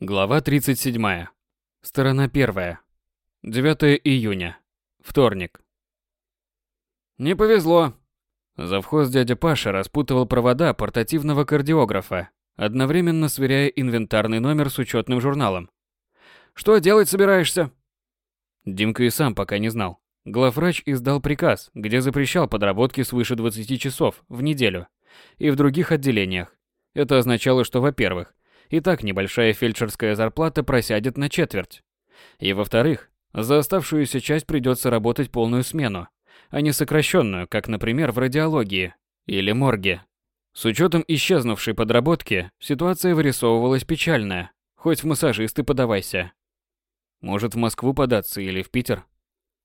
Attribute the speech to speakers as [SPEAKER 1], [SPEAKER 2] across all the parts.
[SPEAKER 1] Глава 37. Сторона 1. 9 июня. Вторник. Не повезло. Завхоз дядя Паша распутывал провода портативного кардиографа, одновременно сверяя инвентарный номер с учетным журналом. Что делать собираешься? Димка и сам пока не знал. Главврач издал приказ, где запрещал подработки свыше 20 часов в неделю и в других отделениях. Это означало, что, во-первых, и так небольшая фельдшерская зарплата просядет на четверть. И во-вторых, за оставшуюся часть придется работать полную смену, а не сокращенную, как, например, в радиологии или морге. С учетом исчезнувшей подработки, ситуация вырисовывалась печальная. Хоть в массажисты подавайся. Может, в Москву податься или в Питер?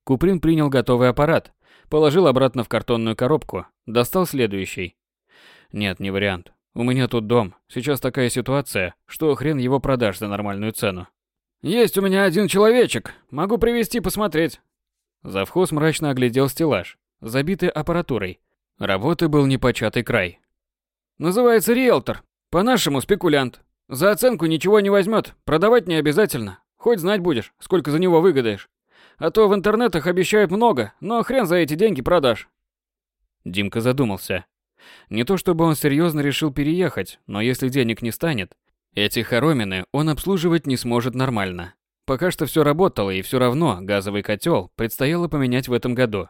[SPEAKER 1] Куприн принял готовый аппарат, положил обратно в картонную коробку, достал следующий. Нет, не вариант. У меня тут дом. Сейчас такая ситуация, что хрен его продашь за нормальную цену. Есть у меня один человечек. Могу привести посмотреть. Завхоз мрачно оглядел стеллаж, забитый аппаратурой. Работы был непочатый край. Называется риэлтор. По-нашему спекулянт. За оценку ничего не возьмет, продавать не обязательно. Хоть знать будешь, сколько за него выгадаешь. А то в интернетах обещают много, но хрен за эти деньги продашь. Димка задумался. Не то чтобы он серьезно решил переехать, но если денег не станет, эти хоромины он обслуживать не сможет нормально. Пока что все работало, и все равно газовый котел предстояло поменять в этом году.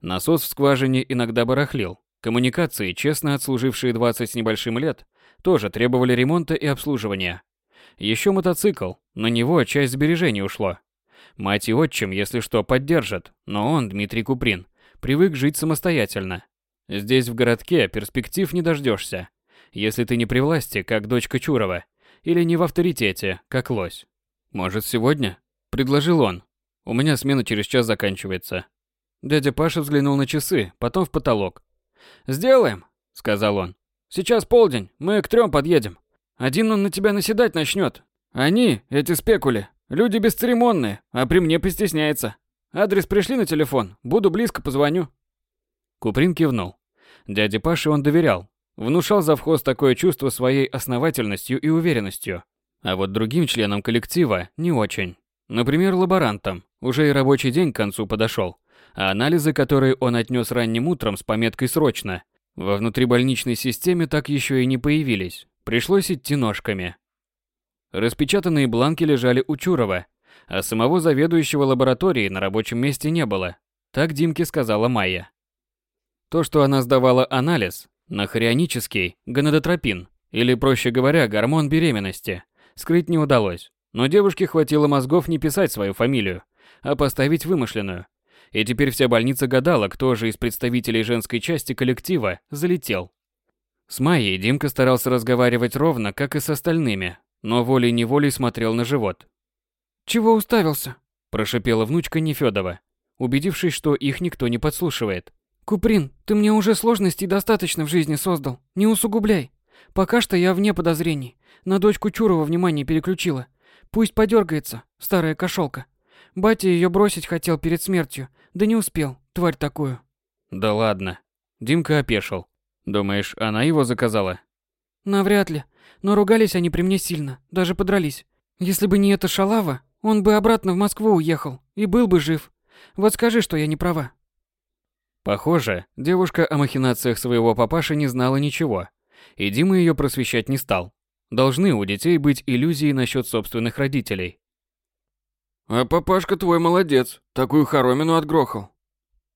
[SPEAKER 1] Насос в скважине иногда барахлил. Коммуникации, честно отслужившие 20 с небольшим лет, тоже требовали ремонта и обслуживания. Еще мотоцикл, на него часть сбережений ушло. Мать и отчим, если что, поддержат, но он, Дмитрий Куприн, привык жить самостоятельно. Здесь в городке перспектив не дождешься, если ты не при власти, как дочка Чурова, или не в авторитете, как лось. Может, сегодня? Предложил он. У меня смена через час заканчивается. Дядя Паша взглянул на часы, потом в потолок. «Сделаем», — сказал он. «Сейчас полдень, мы к трем подъедем. Один он на тебя наседать начнет. Они, эти спекули, люди бесцеремонные, а при мне постесняется. Адрес пришли на телефон, буду близко, позвоню». Куприн кивнул. Дяде Паше он доверял. Внушал завхоз такое чувство своей основательностью и уверенностью. А вот другим членам коллектива не очень. Например, лаборантам. Уже и рабочий день к концу подошел. А анализы, которые он отнес ранним утром с пометкой «срочно», во внутрибольничной системе так еще и не появились. Пришлось идти ножками. Распечатанные бланки лежали у Чурова, а самого заведующего лабораторией на рабочем месте не было. Так Димке сказала Майя. То, что она сдавала анализ на хорионический гонадотропин, или, проще говоря, гормон беременности, скрыть не удалось. Но девушке хватило мозгов не писать свою фамилию, а поставить вымышленную. И теперь вся больница гадала, кто же из представителей женской части коллектива залетел. С Майей Димка старался разговаривать ровно, как и с остальными, но волей-неволей смотрел на живот.
[SPEAKER 2] «Чего уставился?»
[SPEAKER 1] – прошипела внучка Нефёдова, убедившись, что их никто не подслушивает.
[SPEAKER 2] Куприн, ты мне уже сложностей достаточно в жизни создал. Не усугубляй. Пока что я вне подозрений. На дочку Чурова внимание переключила. Пусть подергается, старая кошелка. Батя ее бросить хотел перед смертью, да не успел, тварь такую.
[SPEAKER 1] Да ладно. Димка опешил. Думаешь, она его заказала?
[SPEAKER 2] Навряд ли. Но ругались они при мне сильно, даже подрались. Если бы не эта шалава, он бы обратно в Москву уехал и был бы жив. Вот скажи, что я не права.
[SPEAKER 1] Похоже, девушка о махинациях своего папаши не знала ничего, и Дима ее просвещать не стал. Должны у детей быть иллюзии насчет собственных родителей.
[SPEAKER 3] «А папашка твой молодец, такую хоромину отгрохал».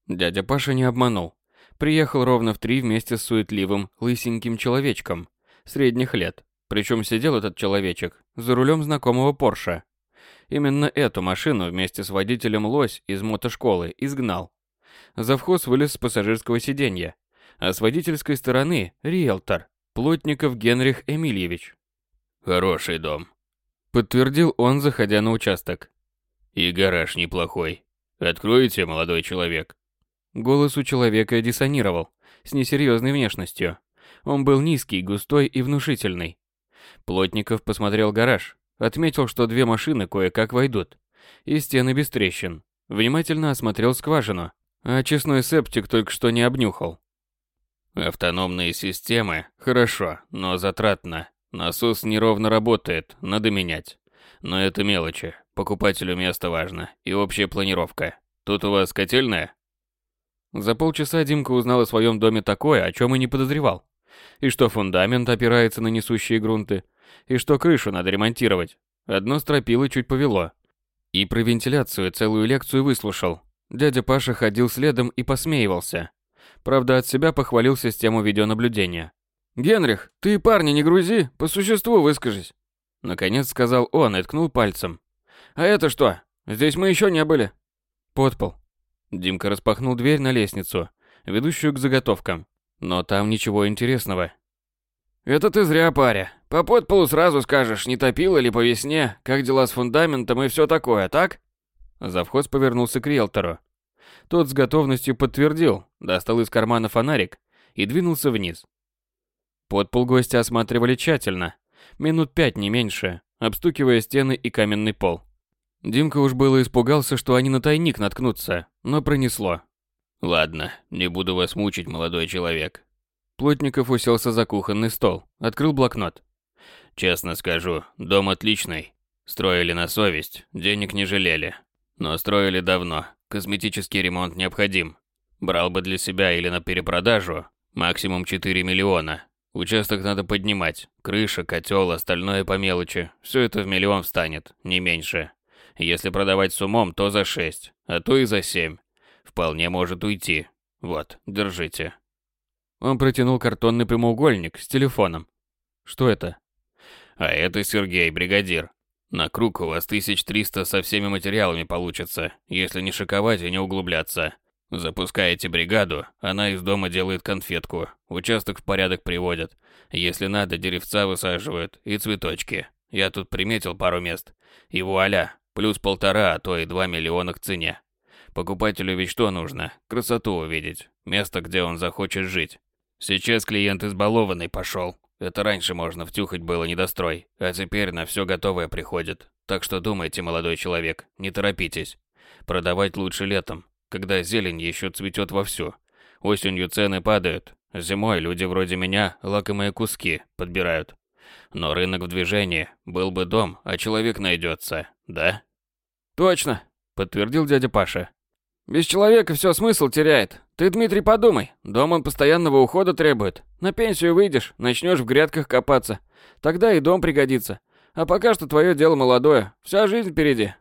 [SPEAKER 1] Дядя Паша не обманул. Приехал ровно в три вместе с суетливым, лысеньким человечком, средних лет. Причем сидел этот человечек за рулем знакомого Порша. Именно эту машину вместе с водителем Лось из мотошколы изгнал. Завхоз вылез с пассажирского сиденья, а с водительской стороны – риэлтор, Плотников Генрих Эмильевич.
[SPEAKER 4] «Хороший дом», –
[SPEAKER 1] подтвердил он, заходя на участок.
[SPEAKER 4] «И гараж неплохой. Откроете, молодой человек?»
[SPEAKER 1] Голос у человека диссонировал, с несерьезной внешностью. Он был низкий, густой и внушительный. Плотников посмотрел гараж, отметил, что две машины кое-как войдут, и стены без трещин. Внимательно осмотрел скважину, а честной септик только что не обнюхал.
[SPEAKER 4] Автономные системы – хорошо, но затратно. Насос неровно работает, надо менять. Но это мелочи. Покупателю место важно и общая планировка. Тут у вас котельная?
[SPEAKER 1] За полчаса Димка узнал о своем доме такое, о чем и не подозревал. И что фундамент опирается на несущие грунты, и что крышу надо ремонтировать. Одно стропило чуть повело. И про вентиляцию целую лекцию выслушал. Дядя Паша ходил следом и посмеивался. Правда, от себя похвалил систему видеонаблюдения. «Генрих, ты парня не грузи, по существу выскажись!» Наконец сказал он и ткнул пальцем. «А это что? Здесь мы еще не были». «Подпол», Димка распахнул дверь на лестницу, ведущую к заготовкам. Но там ничего интересного.
[SPEAKER 3] «Это ты зря, паря. По подполу сразу скажешь, не топило ли по весне, как дела с фундаментом и все такое, так?»
[SPEAKER 1] Завхоз повернулся к риэлтору. Тот с готовностью подтвердил, достал из кармана фонарик и двинулся вниз. Подпол гостя осматривали тщательно, минут пять не меньше, обстукивая стены и каменный пол. Димка уж было испугался, что они на тайник наткнутся, но пронесло.
[SPEAKER 4] Ладно, не буду вас мучить, молодой человек.
[SPEAKER 1] Плотников уселся за кухонный стол, открыл блокнот.
[SPEAKER 4] Честно скажу, дом отличный. Строили на совесть, денег не жалели. Но строили давно, косметический ремонт необходим. Брал бы для себя или на перепродажу, максимум 4 миллиона. Участок надо поднимать, крыша, котел, остальное по мелочи. Все это в миллион встанет, не меньше. Если продавать с умом, то за 6, а то и за 7. Вполне может уйти. Вот, держите.
[SPEAKER 1] Он протянул картонный прямоугольник с телефоном. Что это?
[SPEAKER 4] А это Сергей, бригадир. На круг у вас 1300 со всеми материалами получится, если не шиковать и не углубляться. Запускаете бригаду, она из дома делает конфетку, участок в порядок приводят. Если надо, деревца высаживают и цветочки. Я тут приметил пару мест. И вуаля, Плюс полтора, а то и два миллиона к цене. Покупателю ведь что нужно? Красоту увидеть. Место, где он захочет жить. Сейчас клиент избалованный пошел. Это раньше можно втюхать было недострой, а теперь на все готовое приходит. Так что думайте, молодой человек, не торопитесь. Продавать лучше летом, когда зелень еще цветет вовсю. Осенью цены падают, зимой люди вроде меня лакомые куски подбирают. Но рынок в движении, был бы дом, а человек найдется, да?
[SPEAKER 3] Точно, подтвердил дядя Паша. Без человека все смысл теряет. Ты, Дмитрий, подумай. Дом он постоянного ухода требует. На пенсию выйдешь, начнешь в грядках копаться. Тогда и дом пригодится. А пока что твое дело молодое. Вся жизнь впереди.